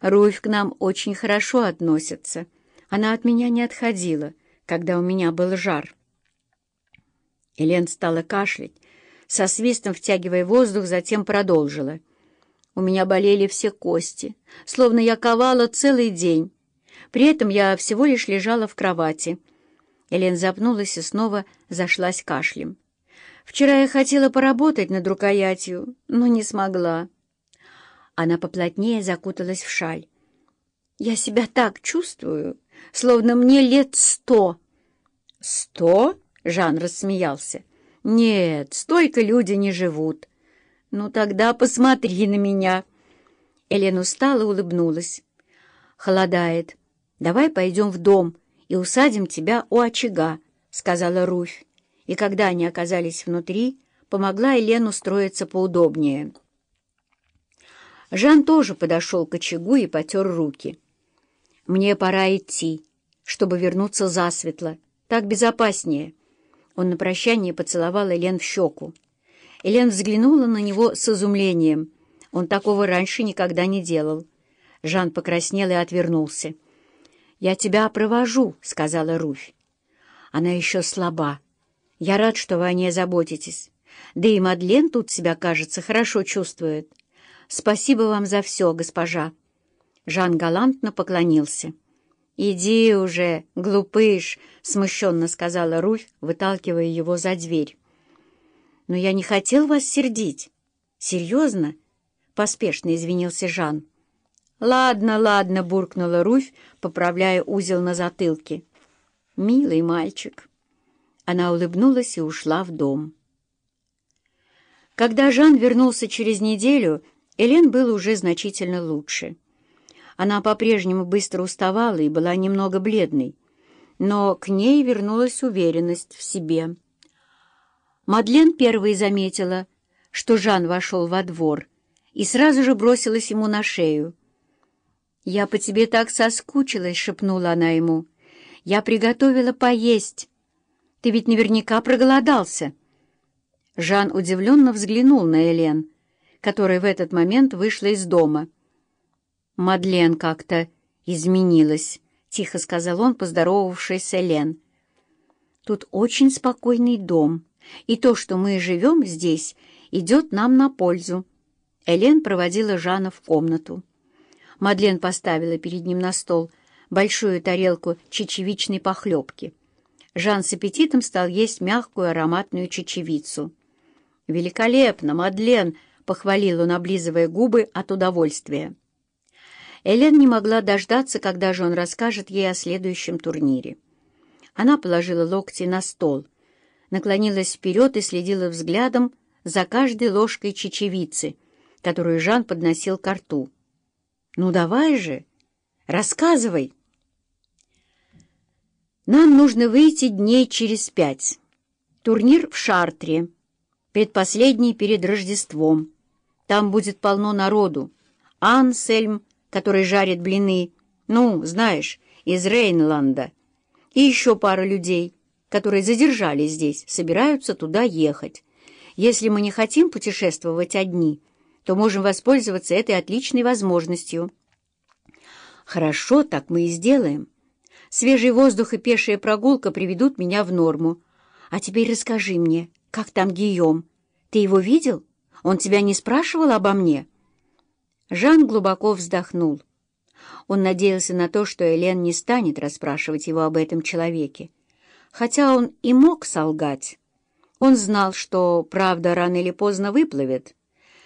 Руфь к нам очень хорошо относится. Она от меня не отходила, когда у меня был жар. Элен стала кашлять, со свистом втягивая воздух, затем продолжила. У меня болели все кости, словно я ковала целый день. При этом я всего лишь лежала в кровати. Элен запнулась и снова зашлась кашлем. Вчера я хотела поработать над рукоятью, но не смогла. Она поплотнее закуталась в шаль. «Я себя так чувствую, словно мне лет сто». «Сто?» — Жан рассмеялся. «Нет, столько люди не живут». «Ну тогда посмотри на меня». Элен устала улыбнулась. «Холодает. Давай пойдем в дом и усадим тебя у очага», — сказала Руфь и когда они оказались внутри, помогла Елену устроиться поудобнее. Жан тоже подошел к очагу и потер руки. «Мне пора идти, чтобы вернуться засветло. Так безопаснее». Он на прощание поцеловал Элен в щеку. Элен взглянула на него с изумлением. Он такого раньше никогда не делал. Жан покраснел и отвернулся. «Я тебя провожу», — сказала Руфь. Она еще слаба. Я рад, что вы о ней заботитесь. Да и Мадлен тут себя, кажется, хорошо чувствует. Спасибо вам за все, госпожа». Жан галантно поклонился. «Иди уже, глупыш!» — смущенно сказала Руфь, выталкивая его за дверь. «Но я не хотел вас сердить. Серьезно?» — поспешно извинился Жан. «Ладно, ладно», — буркнула Руфь, поправляя узел на затылке. «Милый мальчик». Она улыбнулась и ушла в дом. Когда Жан вернулся через неделю, Элен был уже значительно лучше. Она по-прежнему быстро уставала и была немного бледной, но к ней вернулась уверенность в себе. Мадлен первой заметила, что Жан вошел во двор, и сразу же бросилась ему на шею. «Я по тебе так соскучилась», — шепнула она ему. «Я приготовила поесть». Ты ведь наверняка проголодался». Жан удивленно взглянул на Элен, которая в этот момент вышла из дома. «Мадлен как-то изменилась», — тихо сказал он, поздоровавшись с Элен. «Тут очень спокойный дом, и то, что мы живем здесь, идет нам на пользу». Элен проводила Жана в комнату. Мадлен поставила перед ним на стол большую тарелку чечевичной похлебки. Жан с аппетитом стал есть мягкую ароматную чечевицу. «Великолепно, Мадлен!» — похвалил он, облизывая губы от удовольствия. Элен не могла дождаться, когда же он расскажет ей о следующем турнире. Она положила локти на стол, наклонилась вперед и следила взглядом за каждой ложкой чечевицы, которую Жан подносил к рту. «Ну давай же, рассказывай!» Нам нужно выйти дней через пять. Турнир в Шартре, предпоследний перед Рождеством. Там будет полно народу. Ансельм, который жарит блины, ну, знаешь, из Рейнланда. И еще пара людей, которые задержались здесь, собираются туда ехать. Если мы не хотим путешествовать одни, то можем воспользоваться этой отличной возможностью. Хорошо, так мы и сделаем. Свежий воздух и пешая прогулка приведут меня в норму. А теперь расскажи мне, как там Гийом? Ты его видел? Он тебя не спрашивал обо мне?» Жан глубоко вздохнул. Он надеялся на то, что Элен не станет расспрашивать его об этом человеке. Хотя он и мог солгать. Он знал, что правда рано или поздно выплывет,